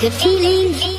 good feeling.